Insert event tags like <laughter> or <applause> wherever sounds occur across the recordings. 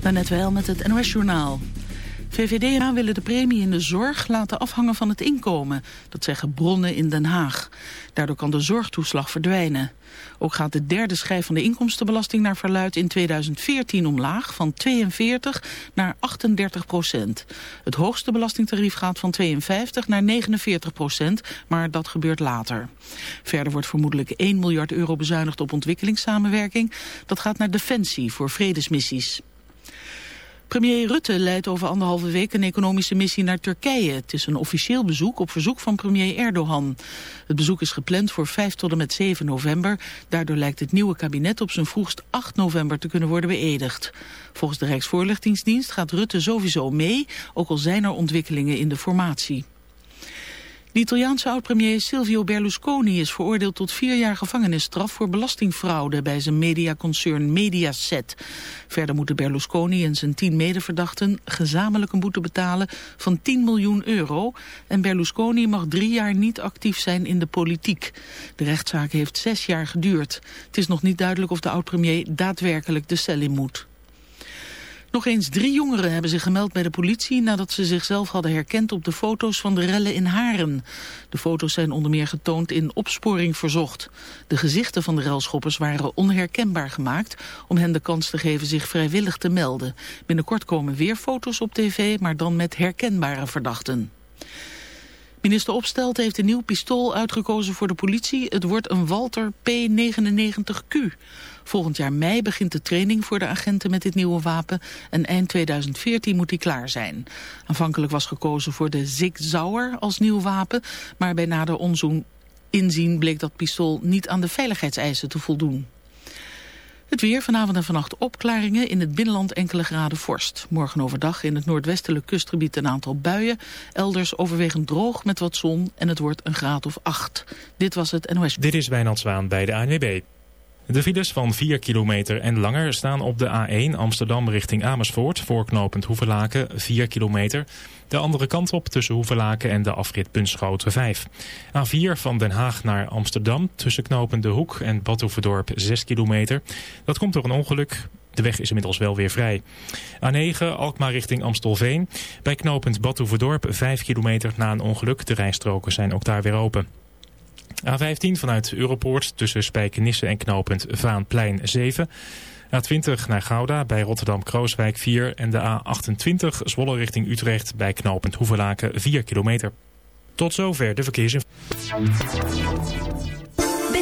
Daarnet wel met het NOS-journaal. VVD willen de premie in de zorg laten afhangen van het inkomen. Dat zeggen bronnen in Den Haag. Daardoor kan de zorgtoeslag verdwijnen. Ook gaat de derde schijf van de inkomstenbelasting naar verluid in 2014 omlaag van 42 naar 38 procent. Het hoogste belastingtarief gaat van 52 naar 49 procent, maar dat gebeurt later. Verder wordt vermoedelijk 1 miljard euro bezuinigd op ontwikkelingssamenwerking. Dat gaat naar defensie voor vredesmissies. Premier Rutte leidt over anderhalve week een economische missie naar Turkije. Het is een officieel bezoek op verzoek van premier Erdogan. Het bezoek is gepland voor 5 tot en met 7 november. Daardoor lijkt het nieuwe kabinet op zijn vroegst 8 november te kunnen worden beëdigd. Volgens de Rijksvoorlichtingsdienst gaat Rutte sowieso mee, ook al zijn er ontwikkelingen in de formatie. De Italiaanse oud-premier Silvio Berlusconi is veroordeeld tot vier jaar gevangenisstraf voor belastingfraude bij zijn mediaconcern Mediaset. Verder moeten Berlusconi en zijn tien medeverdachten gezamenlijk een boete betalen van 10 miljoen euro. En Berlusconi mag drie jaar niet actief zijn in de politiek. De rechtszaak heeft zes jaar geduurd. Het is nog niet duidelijk of de oud-premier daadwerkelijk de cel in moet. Nog eens drie jongeren hebben zich gemeld bij de politie nadat ze zichzelf hadden herkend op de foto's van de rellen in Haren. De foto's zijn onder meer getoond in opsporing verzocht. De gezichten van de relschoppers waren onherkenbaar gemaakt om hen de kans te geven zich vrijwillig te melden. Binnenkort komen weer foto's op tv, maar dan met herkenbare verdachten. Minister Opstelt heeft een nieuw pistool uitgekozen voor de politie. Het wordt een Walter P99Q. Volgend jaar mei begint de training voor de agenten met dit nieuwe wapen en eind 2014 moet die klaar zijn. Aanvankelijk was gekozen voor de Zig Zauer als nieuw wapen, maar bij nader onzoen inzien bleek dat pistool niet aan de veiligheidseisen te voldoen. Het weer vanavond en vannacht opklaringen. In het binnenland enkele graden vorst. Morgen overdag in het noordwestelijk kustgebied een aantal buien. Elders overwegend droog met wat zon en het wordt een graad of acht. Dit was het NOS. Dit is Wijnand Zwaan bij de ANWB. De files van 4 kilometer en langer staan op de A1 Amsterdam richting Amersfoort... voorknopend Hoevelaken 4 kilometer. De andere kant op tussen Hoevelaken en de afrit Bunschoten 5. A4 van Den Haag naar Amsterdam tussen knopend De Hoek en Badhoevedorp 6 kilometer. Dat komt door een ongeluk. De weg is inmiddels wel weer vrij. A9 Alkmaar richting Amstelveen. Bij knopend Badhoevedorp 5 kilometer na een ongeluk. De rijstroken zijn ook daar weer open. A15 vanuit Europoort tussen Spijkenisse en knooppunt Vaanplein 7. A20 naar Gouda bij Rotterdam-Krooswijk 4. En de A28 Zwolle richting Utrecht bij knooppunt Hoevelaken 4 kilometer. Tot zover de verkeersinformatie.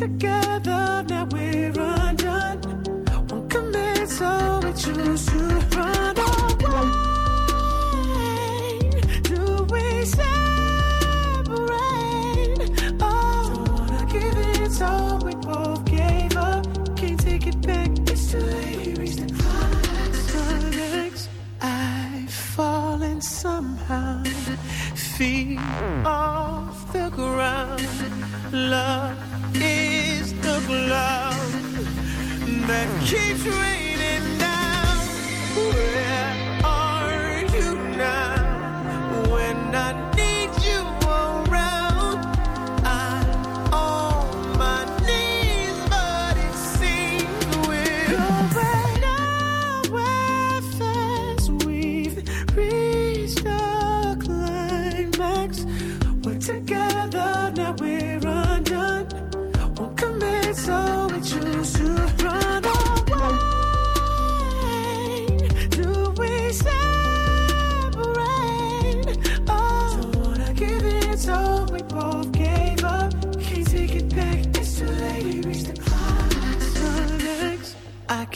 Together, now we're undone. Won't commit, so we choose to run away. Do we? Oh, don't wanna give it, so we both gave up. Can't take it back, it's too late. We reached the climax. I've fallen somehow, feet off the ground. Love keeps raining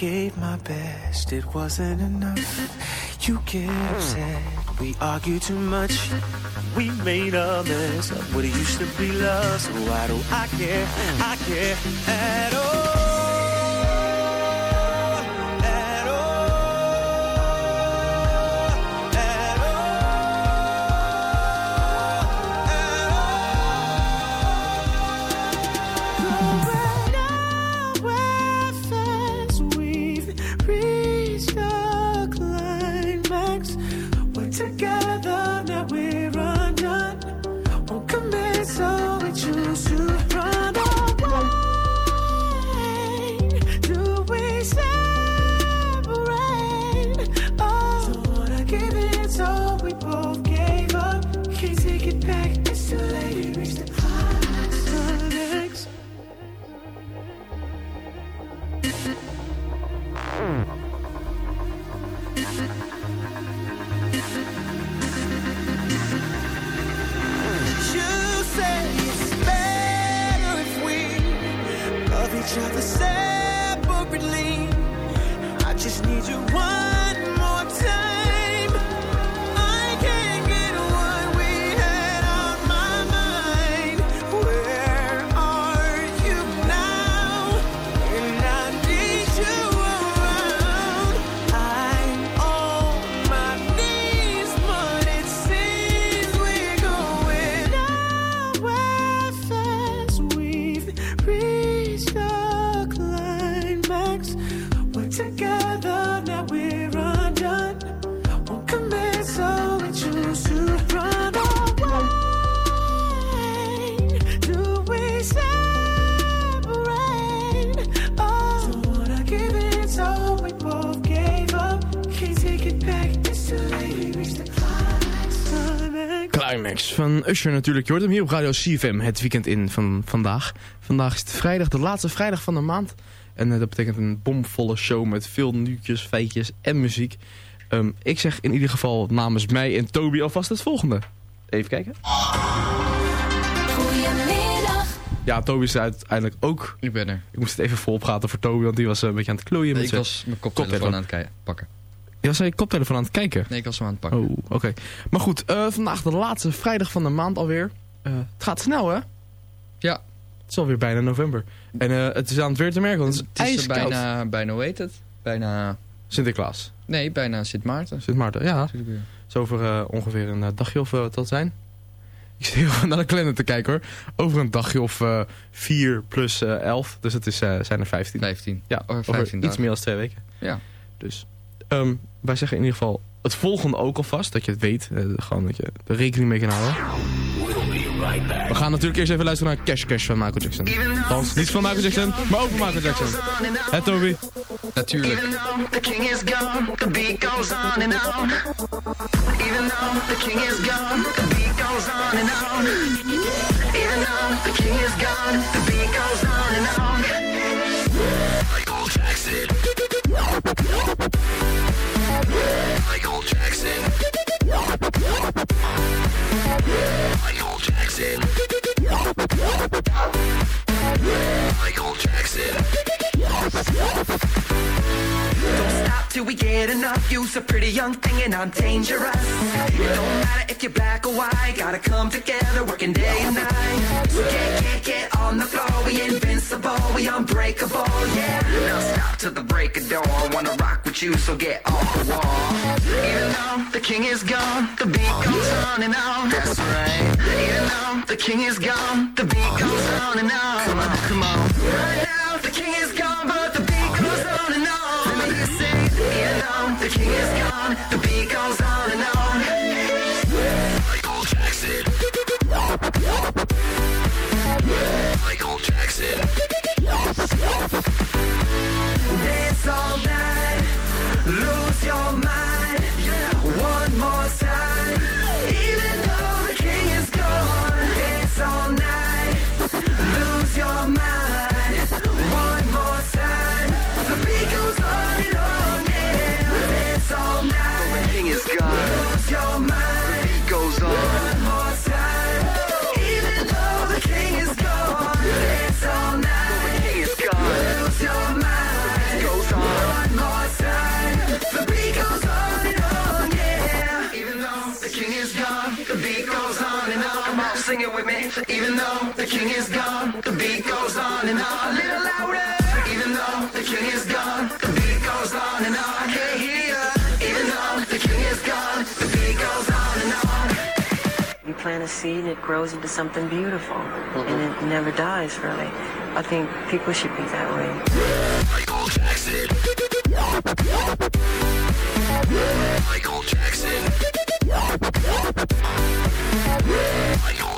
gave my best, it wasn't enough. You get upset, we argue too much. We made a mess of what it used to be love. So why do I care? I care at all. うん。Van Usher natuurlijk. Je hoort hem hier op Radio CFM het weekend in van vandaag. Vandaag is het vrijdag, de laatste vrijdag van de maand. En eh, dat betekent een bomvolle show met veel nieuwtjes, feitjes en muziek. Ehm, ik zeg in ieder geval namens mij en Toby alvast het volgende. Even kijken. Goedemiddag. Ja, Toby is er uiteindelijk ook. Ik ben er. Ik moest het even volpraten voor Toby, want die was eh, een beetje aan het klooien. Nee, met ik was mijn koptelefoon aan het pakken. Je was aan je koptelefoon aan het kijken? Nee, ik was hem aan het pakken. Oh, oké. Maar goed, eh, vandaag de laatste vrijdag van de maand alweer. Eh, het gaat snel, hè? Ja. Het is alweer bijna november. En eh, het is aan het weer te merken, want het is, Het is bijna, bijna, hoe heet het? Bijna, Sinterklaas. nee, bijna Sint Maarten. Sint Maarten, ja. Is over ongeveer een dagje of wat dat zijn. Ik zit heel even <laughs> naar de kalender te kijken hoor. Over een dagje of eh 4 plus eh 11. Dus het is, zijn er 15. 15. Ja, Over over 15 iets meer dan twee weken. Ja. Dus ehm, wij zeggen in ieder geval het volgende ook alvast. Dat je het weet. eh, gewoon dat je er rekening mee kan houden. We'll be We gaan natuurlijk eerst even luisteren naar Cash Cash van Michael Jackson. Althans, niet van Michael Jackson, maar ook van Michael Jackson. Hé Toby? Natuurlijk. Even though the king is gone, the beat goes on and on. Even though the king is gone, the beat goes on and on. Even though the king is gone, the beat goes on and on. Michael Jackson. Michael Jackson. Michael Jackson. Michael Jackson. Don't stop till we get enough. You's a pretty young thing and I'm dangerous. It don't matter if you're black or white. Gotta come together, working day and night. So get, get, get on the floor. We invincible, we unbreakable, yeah. Now stop till the break of dawn. Wanna rock with you, so get off the wall. Even though the king is gone, the beat goes on and on. That's right. Even though the king is gone, the beat goes on and on. Come on, come on. Right now, the king is gone, but the beat goes on and on. Let me hear you say, even though the king is gone, the Jackson. Dance all night, lose your mind. One more time, sing it with me. Even though the king is gone, the beat goes on and on. A little louder. Even though the king is gone, the beat goes on and on. I can't hear ya. Even though the king is gone, the beat goes on and on. You plant a seed, it grows into something beautiful, mm-hmm. and it never dies, really. I think people should be that way. Michael Jackson. Michael Jackson. Michael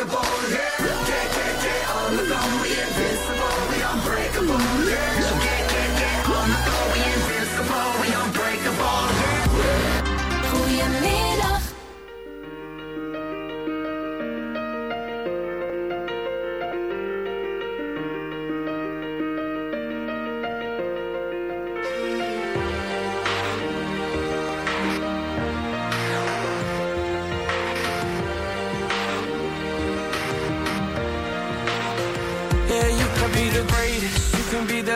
unbreakable. Yeah,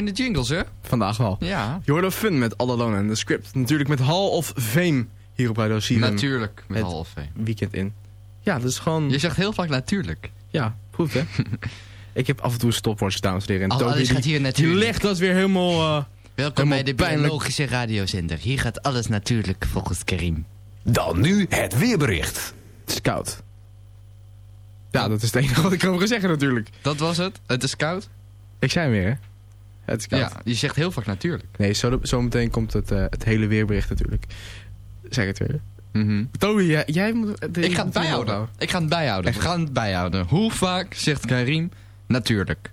in de jingles, hè? Vandaag wel. Ja. Je hoorde Fun met All Alone en de script. Natuurlijk met Hall of Fame hier op Radio CFM. Natuurlijk, met Het Hall of Fame. Weekend in. Ja, dat is gewoon... Je zegt heel vaak natuurlijk. Ja, goed hè. <laughs> Ik heb af en toe een stopwatch, dames en heren. En alles gaat hier natuurlijk. legt dat weer helemaal... eh, Welkom bij de pijnlijk. biologische radiozender. Hier gaat alles natuurlijk volgens Karim. Dan nu het weerbericht. Scout. Ja, dat is het enige wat ik over zeggen natuurlijk. Dat was het. Het is koud. Ik zei hem weer, hè? Het is koud. Ja, je zegt heel vaak natuurlijk. Nee, zo, zo meteen komt het, eh, het hele weerbericht natuurlijk. Zeg het weer. Mhm. Toby, jij, jij moet... de- Ik ga het bijhouden. Ik ga het bijhouden. We gaan het bijhouden. Hoe vaak zegt Karim natuurlijk?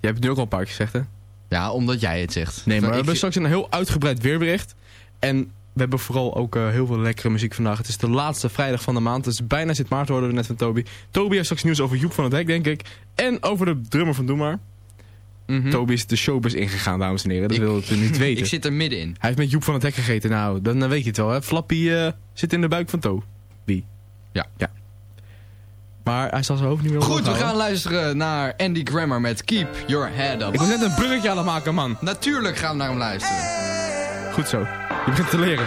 Je hebt het nu ook al een paar keer gezegd, hè? Ja, omdat jij het zegt. Nee, maar we Ik- hebben straks een heel uitgebreid weerbericht. En we hebben vooral ook eh, heel veel lekkere muziek vandaag. Het is de laatste vrijdag van de maand. Het is bijna Sint Maarten, hoorden we net van Toby. Toby heeft straks nieuws over Joep van het Hek, denk ik. En over de drummer van Doe Maar. Mhm. Toby is de showbus ingegaan, dames en heren. Dat wil het niet weten. <laughs> Ik zit er middenin. Hij heeft met Joep van het Hek gegeten. Nou, dan, dan weet je het wel, hè. Flappy eh, zit in de buik van Toby. Ja. ja. Maar hij zal zijn hoofd niet meer Goed, we gaan luisteren naar Andy Grammer met Keep Your Head Up. Ik was net een bruggetje aan het maken, man. Natuurlijk gaan we naar hem luisteren. Goed zo. Je begint te leren.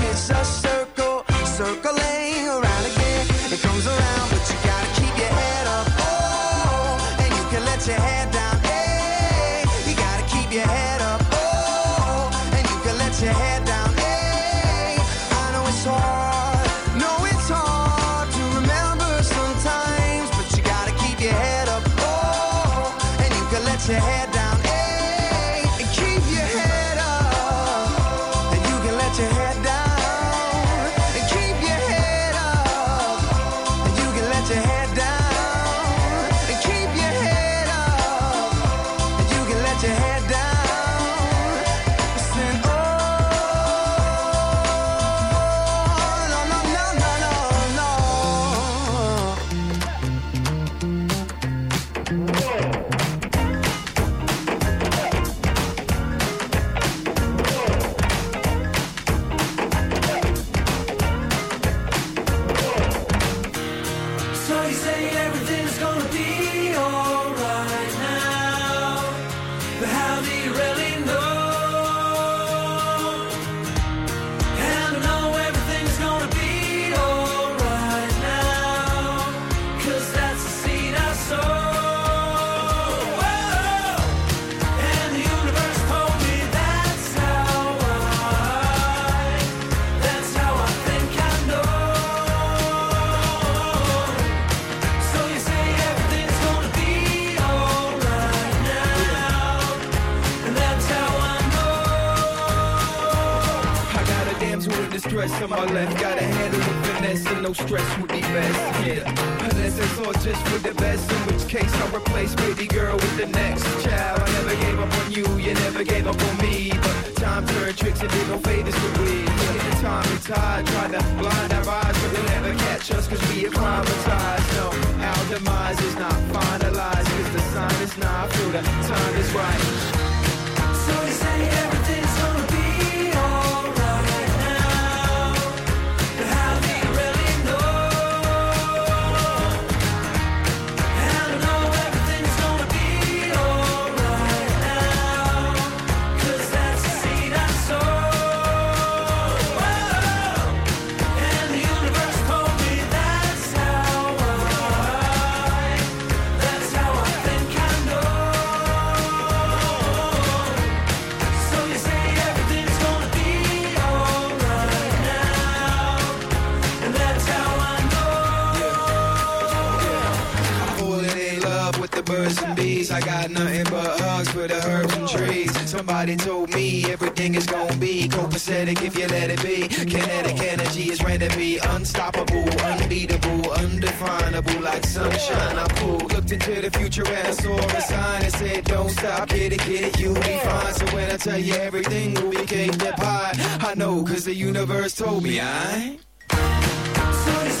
say everything. My left. Gotta handle with finesse and no stress would be best. Yeah, unless it's all just for the best. In which case I'll replace baby girl with the next child. I never gave up on you, you never gave up on me. But time turned tricks and did no favors for we. Yeah, the time and tide tried to blind our eyes, but they'll never catch us cause we acclimatized. No, our demise is not finalized cause the sign is not. through. the time is right. So you say I got nothing but hugs for the herbs and trees. Somebody told me everything is gonna be copacetic if you let it be. Kinetic energy is ready to be unstoppable, unbeatable, undefinable, like sunshine. I pulled, looked into the future and I saw a sign that said, Don't stop, get it, get it, you'll be fine. So when I tell you everything will be cake that pie, I know, cause the universe told me I. So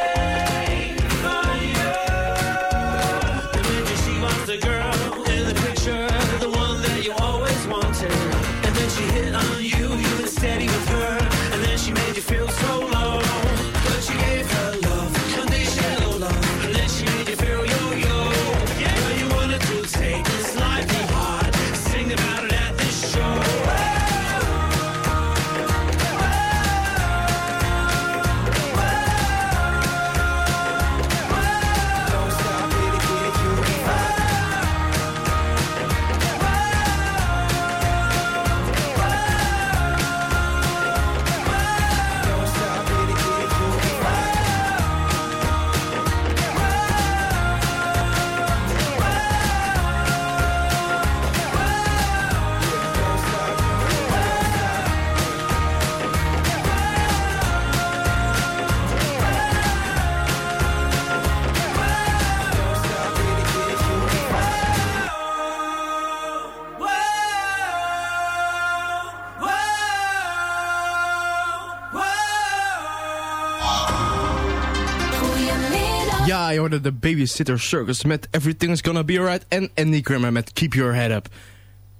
hoorde de Babysitter Circus met Everything's Gonna Be Alright en Andy Grammer met Keep Your Head Up.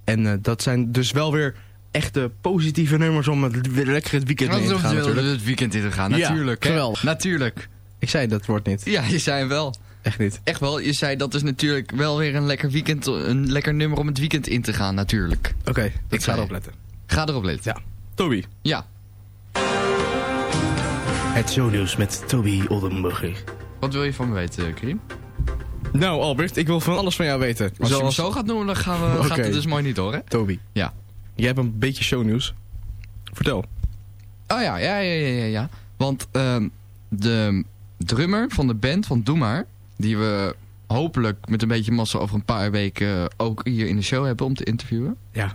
En eh, dat zijn dus wel weer echte positieve nummers om het, weer lekker het weekend mee in te gaan natuurlijk. het weekend in te gaan, Ja, natuurlijk. hè? geweldig. Natuurlijk. Ik zei dat woord niet. Ja, je zei hem wel. Echt niet. Echt wel, je zei dat is natuurlijk wel weer een lekker weekend, een lekker nummer om het weekend in te gaan, natuurlijk. Oké, ik Dat ga erop letten. Ga erop letten. Ja. Toby. Ja. Het shownieuws met Toby Oldenburger. Wat wil je van me weten, Karim? Nou Albert, ik wil van alles van jou weten. Als je me zo gaat noemen, dan gaan we, <laughs> gaat het dus mooi niet hoor, hè? Toby. Ja. Jij hebt een beetje shownieuws. Vertel. Oh ja, ja, ja, ja, ja. Want ehm, de drummer van de band van Doe Maar, die we hopelijk met een beetje massa over een paar weken ook hier in de show hebben om te interviewen. Ja.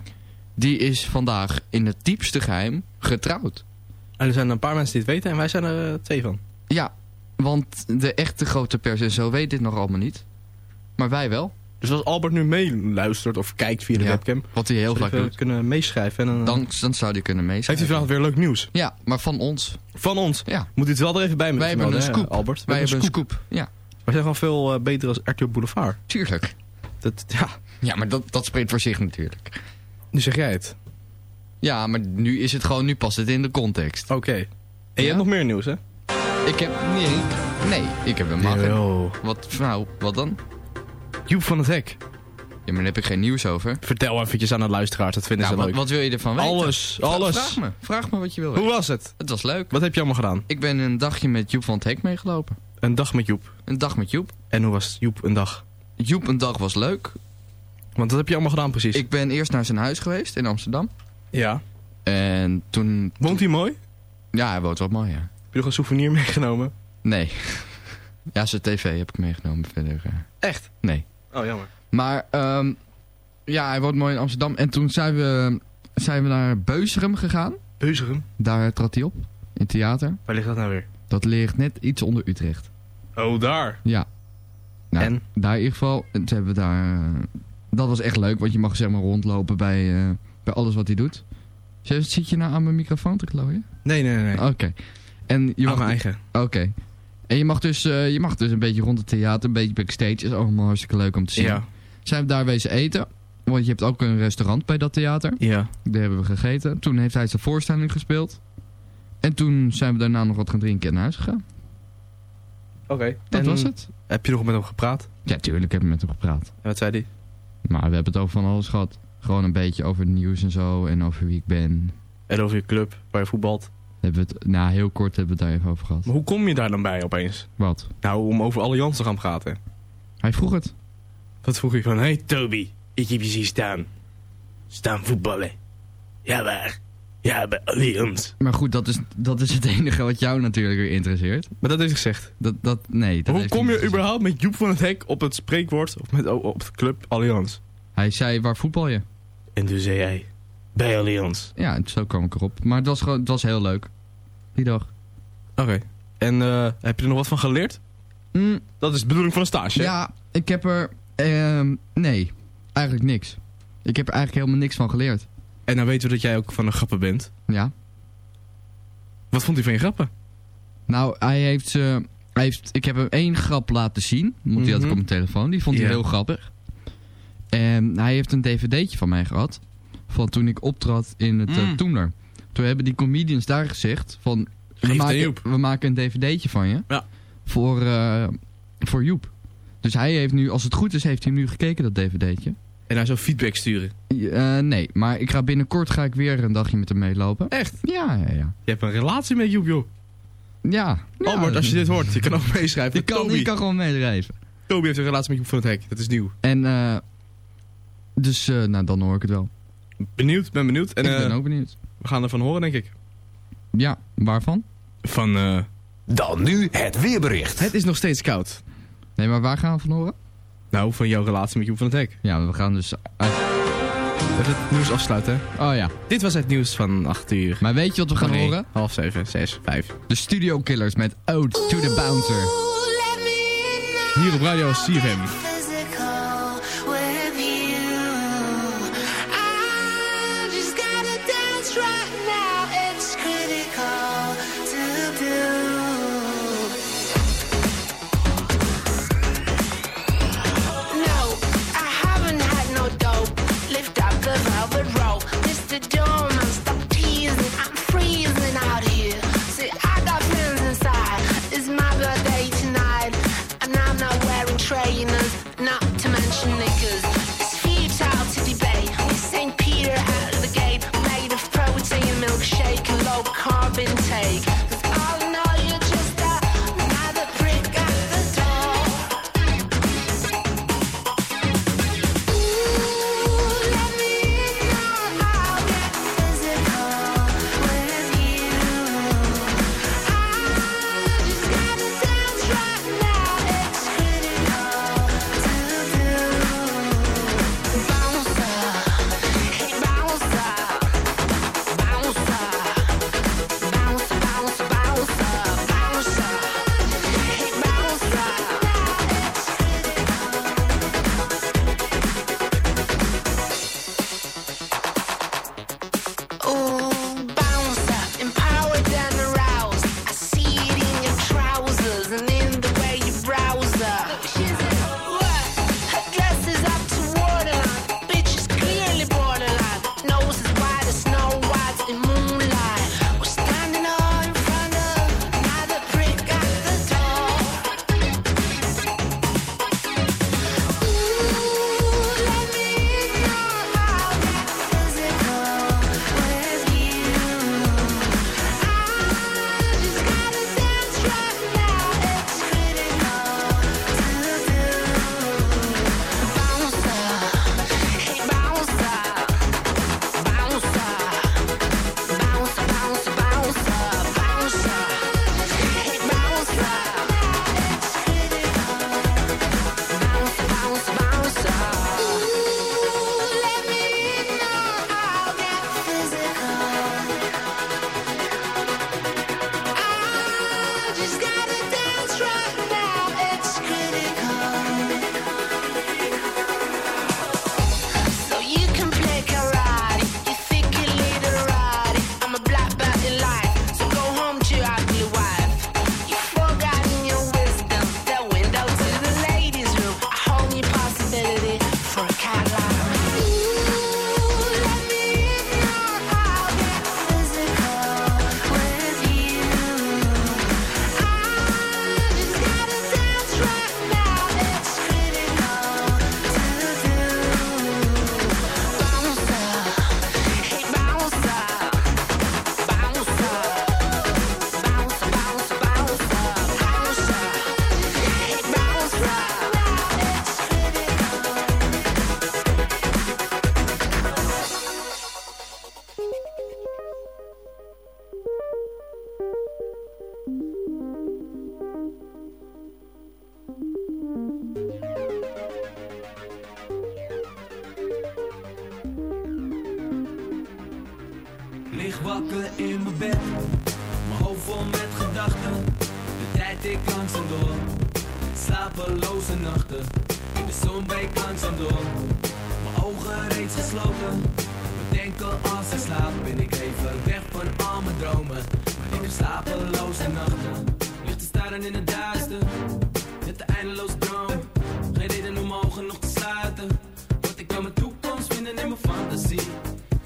Die is vandaag in het diepste geheim getrouwd. En er zijn een paar mensen die het weten en wij zijn er eh, twee van. Ja, want de echte grote pers en zo weet dit nog allemaal niet. Maar wij wel. Dus als Albert nu meeluistert of kijkt via de Ja, webcam... Wat hij heel zou vaak hij doet. kunnen meeschrijven. En dan, Dan, dan zou hij kunnen heeft meeschrijven. hij vanavond weer leuk nieuws. Ja, maar van ons. Van ons. Ja. Moet u het wel er even bij me Wij hebben melden, een hè, scoop. Albert. Wij hebben een scoop. Ja, Wij zijn gewoon veel eh, beter als RTL Boulevard. tuurlijk. Dat, ja, Ja, maar dat, dat spreekt voor zich natuurlijk. nu zeg jij het. Ja, maar nu is het gewoon, nu past het in de context. Oké. En je hebt nog meer nieuws, hè? Ik heb, nee, nee, ik heb helemaal geen. Wat, nou, wat dan? Joep van het Hek. Ja, maar daar heb ik geen nieuws over. Vertel eventjes aan de luisteraars, dat vinden Nou, ze wat, leuk. wat wil je ervan weten? Alles, alles. Vraag me, vraag me wat je wil Hoe weten. was het? Het was leuk. Wat heb je allemaal gedaan? Ik ben een dagje met Joep van het Hek meegelopen. Een dag met Joep. Een dag met Joep. En hoe was Joep een dag? Joep een dag was leuk. Want wat heb je allemaal gedaan precies? Ik ben eerst naar zijn huis geweest in Amsterdam. Ja. En toen... Woont hij mooi? Ja, hij woont wel mooi, ja. Heb je nog een souvenir meegenomen? Nee. <laughs> Ja, zijn tv heb ik meegenomen verder. eh. Echt? Nee. Oh, jammer. Maar ehm, ja, hij woont mooi in Amsterdam. En toen zijn we, zijn we naar Beuzerum gegaan. Beuzerum? Daar trad hij op. In het theater. Waar ligt dat nou weer? Dat ligt net iets onder Utrecht. Oh, daar. Ja. Nou, En? Daar in ieder geval. en Toen hebben we daar... eh, dat was echt leuk. Want je mag zeg maar rondlopen bij, eh, bij alles wat hij doet. Zit zit je nou aan mijn microfoon te klooien? Nee, nee, nee. Oké. En je Aan mag mijn eigen. Oké. En je mag, dus, eh, je mag dus een beetje rond het theater, een beetje backstage. is allemaal hartstikke leuk om te zien. Ja. Zijn we daar wezen eten. Want je hebt ook een restaurant bij dat theater. Ja. Daar hebben we gegeten. Toen heeft hij zijn voorstelling gespeeld. En toen zijn we daarna nog wat gaan drinken en naar huis gegaan. Oké. Dat En was het. Heb je nog met hem gepraat? Ja, tuurlijk heb ik met hem gepraat. En wat zei hij? Maar we hebben het over van alles gehad. Gewoon een beetje over het nieuws en zo. En over wie ik ben. En over je club, waar je voetbalt. Hebben we het, nou, heel kort hebben we het daar even over gehad. Maar hoe kom je daar dan bij opeens? Wat? Nou, om over Allianz te gaan praten. Hij vroeg het. Wat vroeg ik van, hey Toby, ik heb je zien staan. Staan voetballen. Ja, waar? Ja, bij Allianz. Maar goed, dat is, dat is het <laughs> enige wat jou natuurlijk weer interesseert. Maar dat heeft hij gezegd. Dat, dat, nee, dat hoe kom hij je gezegd. überhaupt met Joep van het Hek op het spreekwoord, of met, op de club Allianz? Hij zei, waar voetbal je? En toen zei jij, bij Allianz. Ja, zo kwam ik erop. Maar het was, gewoon, het was heel leuk. Die dag. Oké. En eh, heb je er nog wat van geleerd? Mm, Dat is de bedoeling van een stage, hè? ja, ik heb er... ehm, nee, eigenlijk niks. Ik heb er eigenlijk helemaal niks van geleerd. En dan weten we dat jij ook van een grappen bent. Ja. Wat vond hij van je grappen? Nou, hij heeft, ze hij heeft... Ik heb hem één grap laten zien. Want die had ik op mijn telefoon. Die vond hij heel grappig. En hij heeft een dvd'tje van mij gehad. Van toen ik optrad in het eh, Mm. Toemler. Toen hebben die comedians daar gezegd van... We maken, Joep. we maken een dvd'tje van je. Ja. Voor, eh, voor Joep. Dus hij heeft nu, als het goed is, heeft hij nu gekeken, dat dvd'tje. En hij zou feedback sturen. Eh, nee, maar ik ga binnenkort ga ik weer een dagje met hem meelopen. Echt? Ja, ja, ja. Je hebt een relatie met Joep, joh. Ja. ja Albert, als je dit hoort, je kan ook meeschrijven. Je kan, kan gewoon meeschrijven. Toby heeft een relatie met Joep van het Hek. Dat is nieuw. En, eh dus, nou, dan hoor ik het wel. Benieuwd, ben benieuwd. En ik eh, ben ook benieuwd. we gaan ervan horen, denk ik. Ja, waarvan? Van, eh, Dan nu het weerbericht. het is nog steeds koud. Nee, maar waar gaan we van horen? Nou, van jouw relatie met Joep van het Hek. Ja, we gaan dus... uit- Even het nieuws afsluiten. Oh ja. Dit was het nieuws van 8 uur. Maar weet je wat we gaan Nee, horen? Half 7, 6, 5. De Studio Killers met Ode to the Bouncer. Hier op Radio CFM.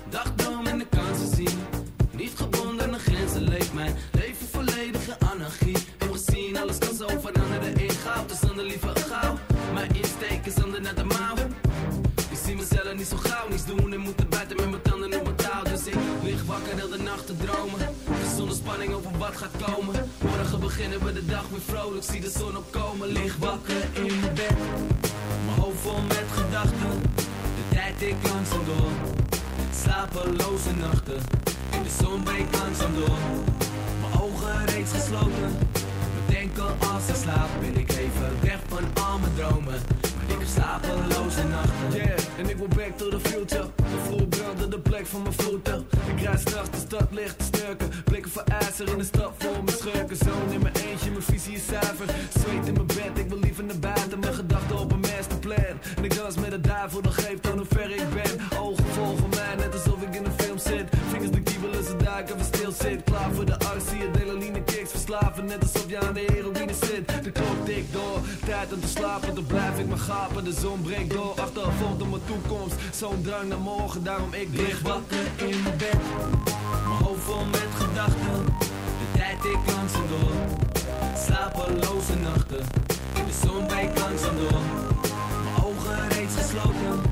Dagdroom en de kansen zien. Niet gebonden aan grenzen leeft mijn leven volledige anarchie. Heb gezien, alles kan zo veranderen in goud. Dus dan de liever gauw. Mijn insteek is ander naar de mouw. Ik zie mezelf niet zo gauw niets doen en moeten buiten met mijn tanden op mijn touw. Dus ik lig wakker heel de nacht te dromen. Dus zonder spanning over wat gaat komen. Morgen beginnen we de dag weer vrolijk. Zie de zon opkomen. Lig wakker in mijn bed. Mijn hoofd vol met gedachten. Tijd ik langzaam door. Slapeloze nachten. De zon breekt langzaam door. Mijn ogen reeds gesloten. Bedenken als ik slaap. Ben ik even weg van al mijn dromen. Maar ik heb slapeloze nachten. Yeah, en ik wil back to the future. De vloer brandde de plek van mijn voeten. Ik rijd straks de stad licht te snurken. Blikken voor ijzer in de stad vol mijn schurken. Zoon in mijn Net alsof je aan de heroïne zit. De klok tikt door, tijd om te slapen. Dan blijf ik maar gapen, de zon breekt door. Achtervolgd op mijn toekomst, zo'n drang naar morgen. Daarom ik lig wakker in mijn bed. Mijn hoofd vol met gedachten. De tijd ik langzaam door. Slapeloze nachten. De zon breekt langzaam door. Mijn ogen reeds gesloten.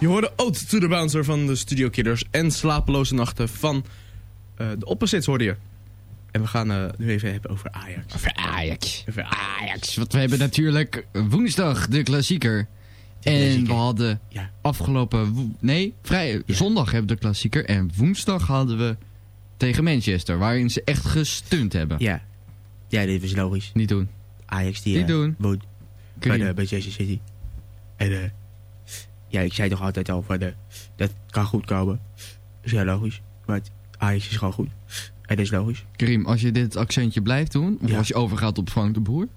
Je hoorde Ode to the Bouncer van de Studio Killers en Slapeloze Nachten van eh, de Opposites hoorde je. En we gaan eh, nu even hebben over Ajax. Over Ajax. Ajax. Want we hebben natuurlijk woensdag de klassieker. En we hadden afgelopen... Nee, vrij, zondag hebben we de klassieker. En woensdag hadden we tegen Manchester. Waarin ze echt gestunt hebben. Ja. Ja, dit is logisch. Niet doen. Ajax die Niet eh, doen. woont bij, de, bij City. En ja, ik zei toch altijd al van, eh, dat kan goed komen. is heel logisch. Maar Ajax is gewoon goed. En dat is logisch. Karim, als je dit accentje blijft doen... Of als je overgaat op Frank de Boer...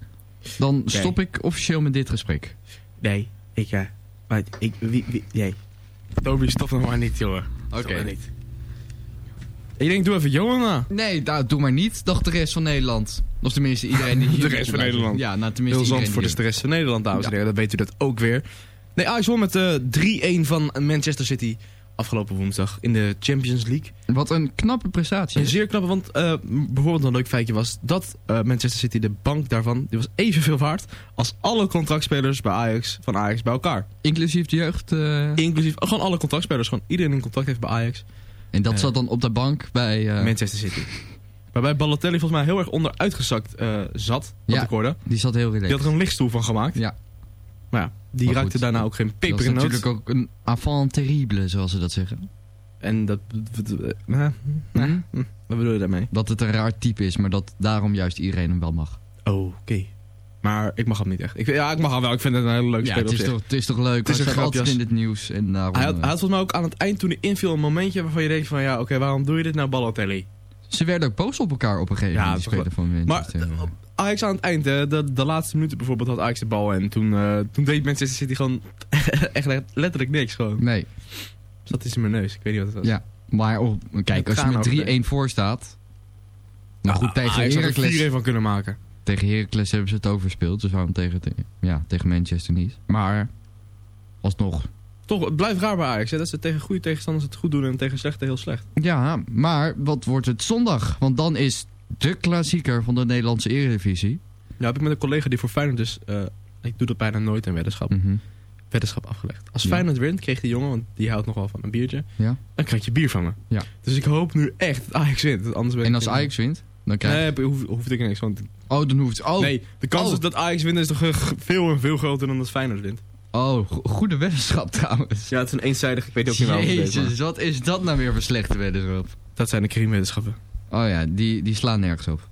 Dan stop ik officieel met dit gesprek. Nee, ik, eh, maar ik, wie, wie, nee. Toby, stop nog maar niet, jongen. Oké. Maar niet. Ik denk, doe even na. Nee, nou, doe maar niet. Dacht de rest van Nederland. Of tenminste iedereen die <laughs> hier De rest van. Nederland. Ja, nou tenminste Heel die is de rest van Nederland, dames en Ja. heren. Dan weet u dat ook weer. Nee, Ajax won met eh 3-1 van Manchester City afgelopen woensdag in de Champions League. Wat een knappe prestatie. Een zeer knappe, want eh, bijvoorbeeld een leuk feitje was dat eh, Manchester City, de bank daarvan, die was evenveel waard als alle contractspelers bij Ajax, van Ajax bij elkaar. Inclusief de jeugd? Inclusief, gewoon alle contractspelers, gewoon iedereen een contract heeft bij Ajax. En dat zat dan op de bank bij... Manchester City. Waarbij Balotelli volgens mij heel erg onderuitgezakt zat, wat Ja, ik hoorde. Die zat heel Die relaxed. had er een lichtstoel van gemaakt. Ja. Maar ja, die Maar raakte goed, daarna ook geen peper Dat is in natuurlijk ook een avant terrible, zoals ze dat zeggen. En dat... eh, Hm? Wat bedoel je daarmee? Dat het een raar type is, maar dat daarom juist iedereen hem wel mag. Oh, oké. Maar ik mag hem niet echt. Ik, ja, ik mag hem wel. Ik vind het een hele leuke Ja, speler het is, toch, het is toch leuk. Het is Hij een grapjas. in het nieuws. En daarom, Hij had, hij eh, had volgens mij ook aan het eind toen hij inviel een momentje waarvan je denkt van ja, oké, waarom doe je dit nou Balotelli? Ze werden ook boos op elkaar op een gegeven Ja, moment, die toch speler van. Maar Ajax aan het eind, hè, de, de laatste minuten bijvoorbeeld had Ajax de bal en toen, eh, toen deed Manchester City gewoon <laughs> echt let- letterlijk niks gewoon. Nee. Zat iets in mijn neus, ik weet niet wat het was. Ja, maar op, kijk, als je met over 3-1 voor staat... Maar goed, tegen Ajax er Heracles... 4-1 van kunnen maken. Tegen Heracles hebben ze het overspeeld. Dus waarom tegen, te- ja, tegen Manchester niet. Maar alsnog. Toch, het blijft raar bij Ajax, hè, dat ze tegen goede tegenstanders het goed doen en tegen slechte heel slecht. Ja, maar wat wordt het zondag? Want dan is de klassieker van de Nederlandse Eredivisie. Ja, heb ik met een collega die voor Feyenoord is, eh, ik doe dat bijna nooit in weddenschap, weddenschap afgelegd. Als Ja. Feyenoord wint, kreeg die jongen, want die houdt nogal van een biertje, Ja. dan krijg je bier van me. Ja. Dus ik hoop nu echt dat Ajax wint. Anders ben En als Ajax wint, dan krijg je... Nee, hoef, hoeft ik niks. Want... Oh, dan hoeft Oh. Nee, de kans Oh. is dat Ajax wint is toch veel en veel groter dan dat Feyenoord wint. Oh, go- goede weddenschap <laughs> trouwens. Ja, het is een eenzijdig, ik weet ook niet waarom Jezus, wat is dat nou weer voor slechte weddenschap? Dat zijn de creamwetenschappen. Oh ja, die, die slaan nergens op.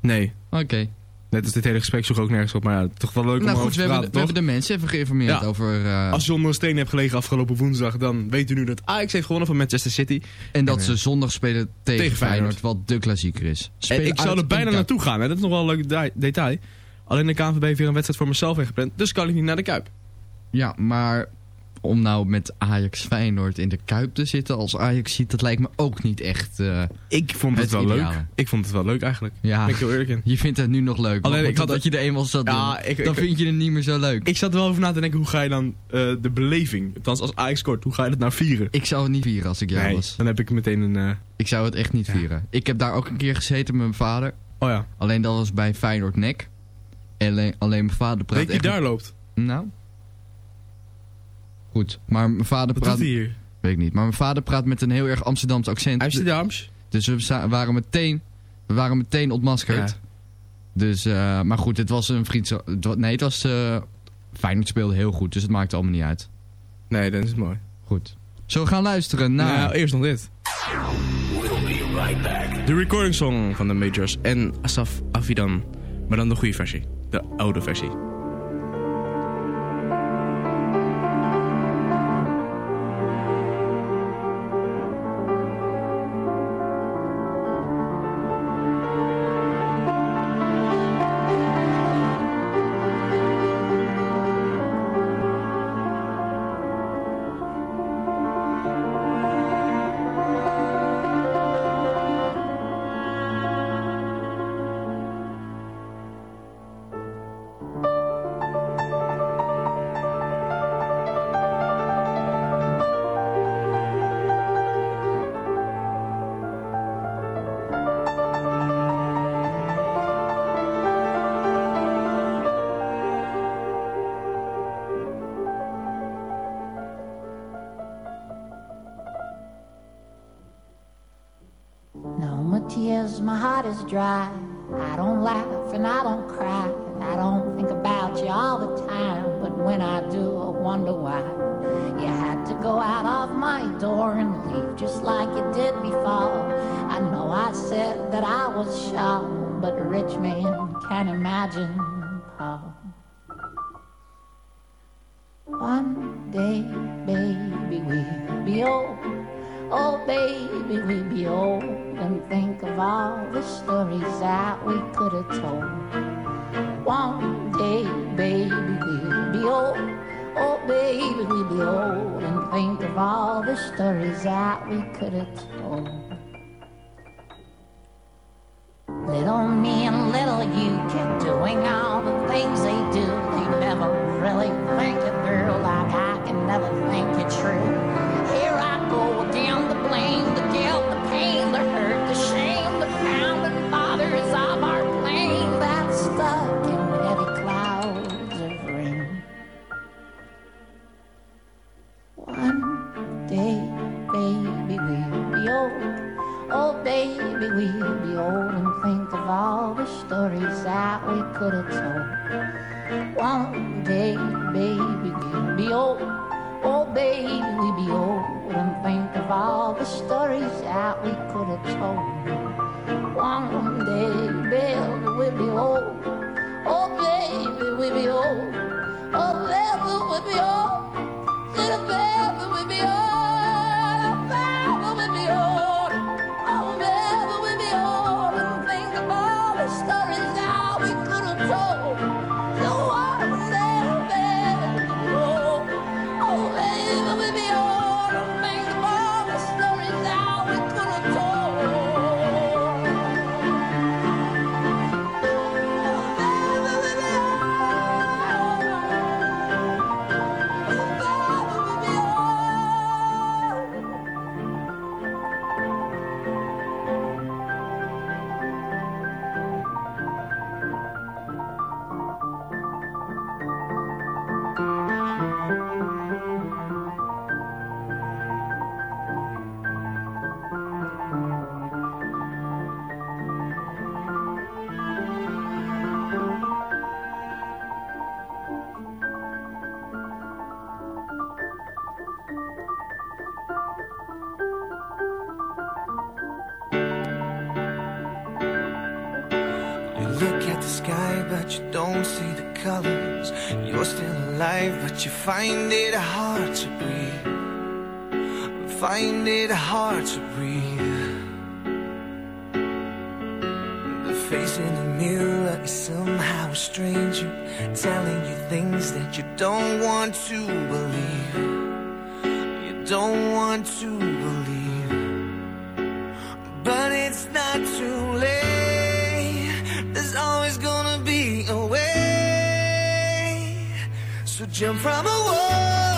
Nee. Oké. Net als dit hele gesprek zoek ook nergens op, maar ja, toch wel leuk om Nou goed, we te hebben, praten, we hebben de mensen even geïnformeerd Ja. over... eh, Als je onder een steen hebt gelegen afgelopen woensdag, dan weet u nu dat Ajax heeft gewonnen van Manchester City. en dat ze eh, zondag spelen tegen, tegen Feyenoord, Feyenoord. wat de klassieker is. En ik zou er bijna naartoe gaan, hè. dat is nog wel een leuk de- detail. Alleen de KNVB heeft weer een wedstrijd voor mezelf ingepland, dus kan ik niet naar de Kuip. Ja, maar om nou met Ajax Feyenoord in de Kuip te zitten als Ajax ziet, dat lijkt me ook niet echt eh, Ik vond het, wel ideale. leuk. Ik vond het wel leuk eigenlijk. Ja, Ben ik heel eerlijk in. je vindt het nu nog leuk. Alleen, ik had- dat je er eenmaal zat Ja, doen, ik- dan ik- vind je het niet meer zo leuk. Ik zat er wel over na te denken, hoe ga je dan eh, de beleving, althans als Ajax scoort, hoe ga je dat nou vieren? Ik zou het niet vieren als ik jou nee, was. dan heb ik meteen een... eh, Ik zou het echt niet Ja. vieren. Ik heb daar ook een keer gezeten met mijn vader. Oh ja. Alleen dat was bij Feyenoord Nek. Alleen, alleen mijn vader praat Weet je echt... daar loopt? Nou? Goed, maar mijn vader Wat praat... hij hier? Weet ik niet. Maar mijn vader praat met een heel erg Amsterdams accent. Amsterdams? Dus we waren meteen, we waren meteen ontmaskerd. Ja. Dus, eh, maar goed, het was een wa- Nee, het was... eh Feyenoord speelde heel goed, dus het maakte allemaal niet uit. Nee, dan is het mooi. Goed. Zullen we gaan luisteren naar... Nou, eerst nog dit. De recording song van de Majors en Asaf Avidan. Maar dan de goede versie. De oude versie. Is dry. I don't laugh and I don't cry. I don't think about you all the time. But when I do, I wonder why. You had to go out of my door and leave just like you did before. I know I said that I was shy, but a rich man can't imagine jump from a waterfall,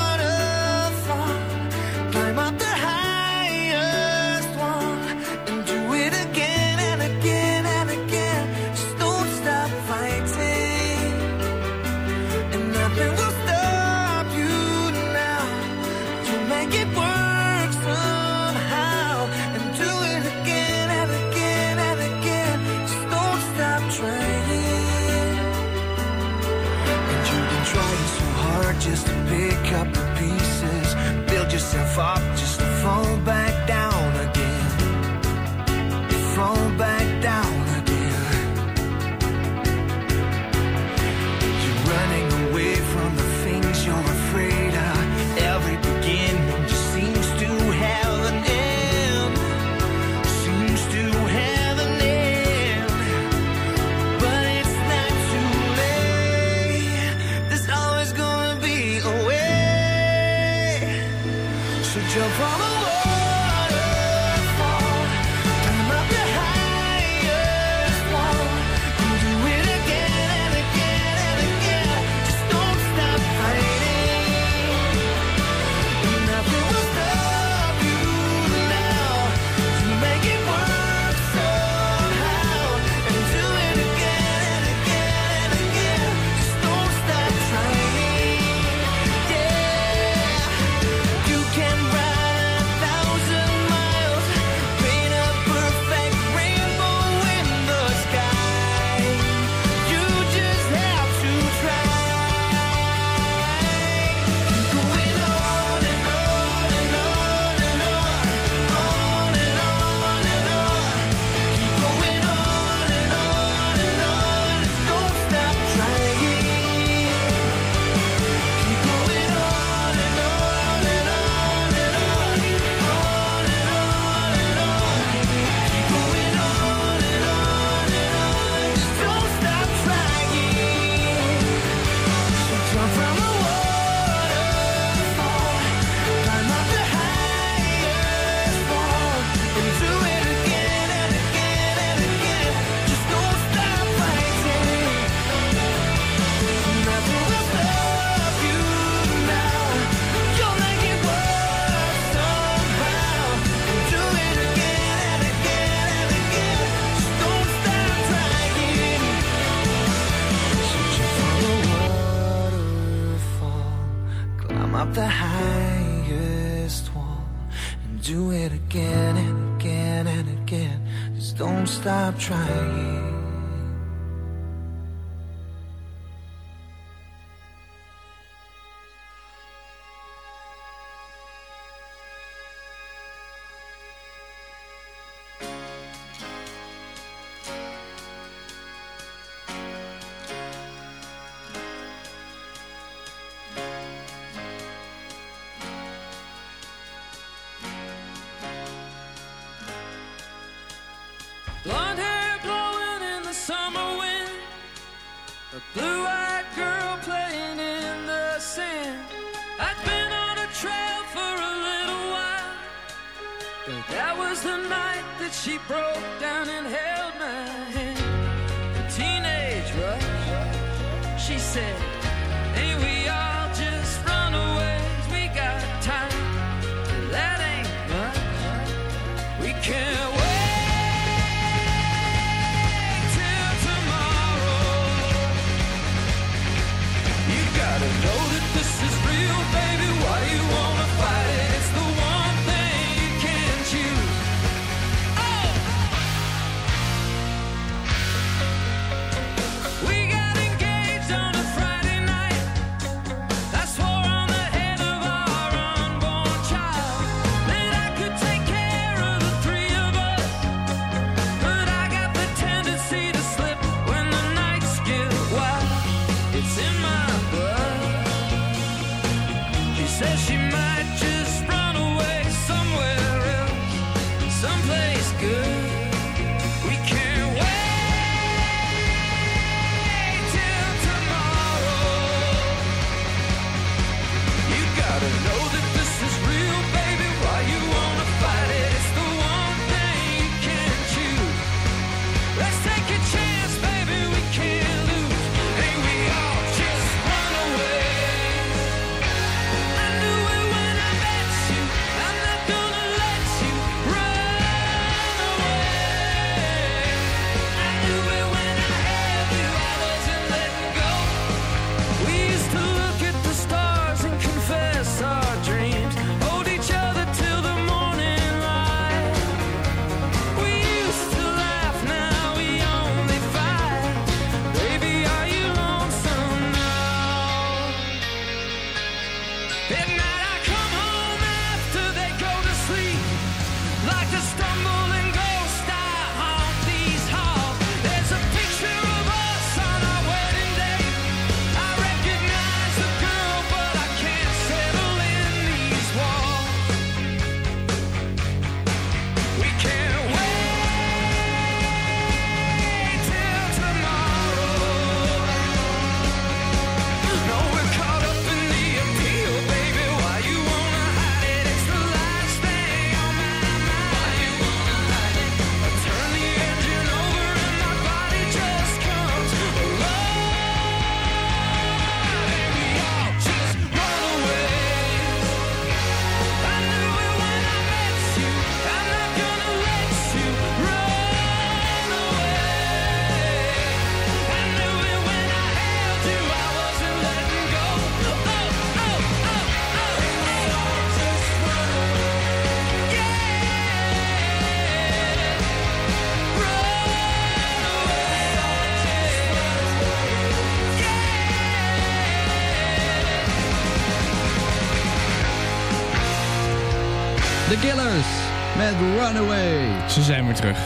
Runaway. Ze zijn weer terug.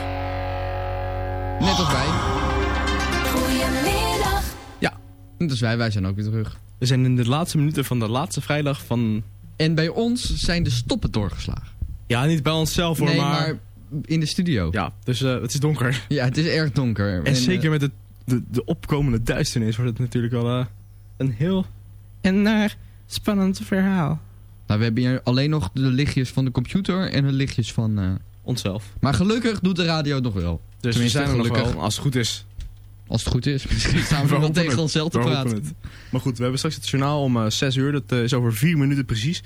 Net als wij. Goedemiddag. Net als wij, wij zijn ook weer terug. We zijn in de laatste minuten van de laatste vrijdag van... En bij ons zijn de stoppen doorgeslagen. Ja, niet bij onszelf hoor, nee, maar... maar... in de studio. Ja, dus eh, het is donker. Ja, het is erg donker. En, zeker eh, met de, de opkomende duisternis wordt het natuurlijk wel eh, een heel en naar spannend verhaal. nou, we hebben hier alleen nog de lichtjes van de computer en de lichtjes van... eh, Onszelf. Maar gelukkig doet de radio het nog wel. Dus Tenminste, we zijn er nog gelukkig. wel, als het goed is. Als het goed is. <laughs> Misschien staan we, We wel tegen het. onszelf te We praten. het. Maar goed, we hebben straks het journaal om eh 6 uur. Dat eh, is over 4 minuten precies.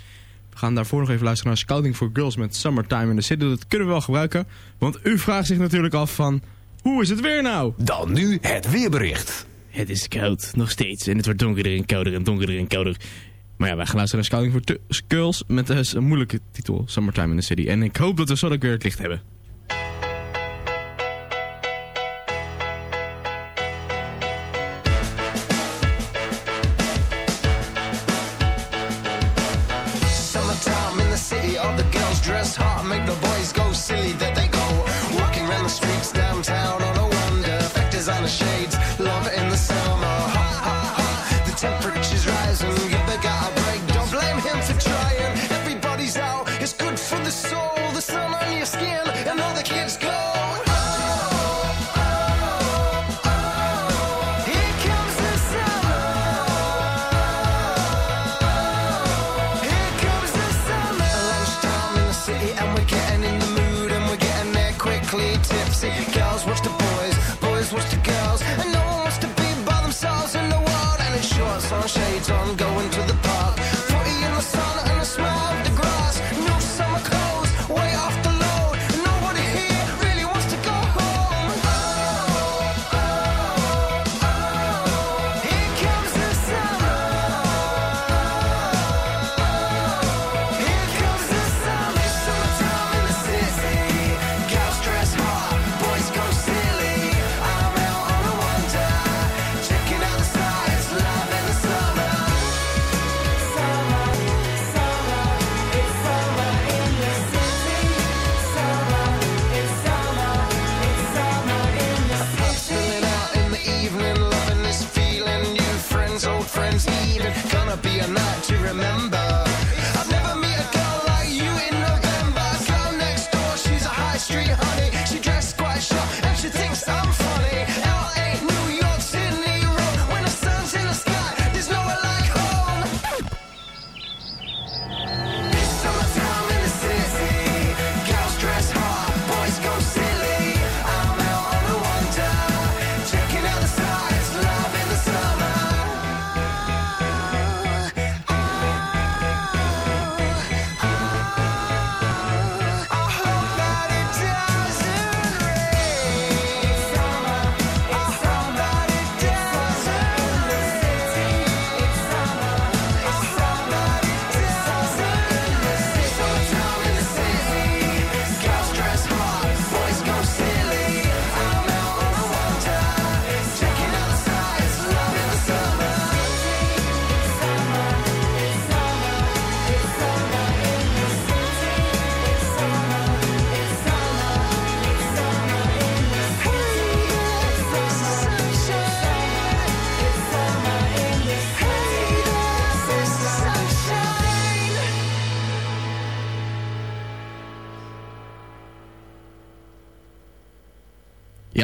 We gaan daarvoor nog even luisteren naar Scouting for Girls met Summertime in the City. Dat kunnen we wel gebruiken. Want u vraagt zich natuurlijk af van... Hoe is het weer nou? Dan nu het weerbericht. Het is koud, nog steeds. En het wordt donkerder en kouder en donkerder en kouder. Maar ja, wij gaan luisteren naar Scouting Tu- Girls met een moeilijke titel. Summertime in the City. En ik hoop dat we zo ook weer het licht hebben. In the city, all the girls dress hot, friends. Even Gonna be a night to remember.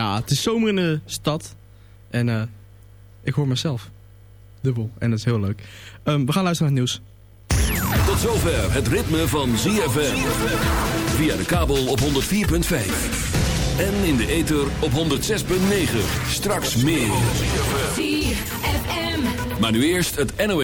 Ja, het is zomer in de stad. En eh, ik hoor mezelf. Dubbel. En dat is heel leuk. Ehm, we gaan luisteren naar het nieuws. Tot zover het ritme van ZFM. Via de kabel op 104.5. En in de ether op 106.9. Straks meer. ZFM. Maar nu eerst het NOS.